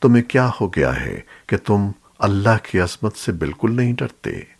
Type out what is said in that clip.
تمہیں کیا ہو گیا ہے کہ تم اللہ کی عظمت سے بالکل نہیں ڈرتے؟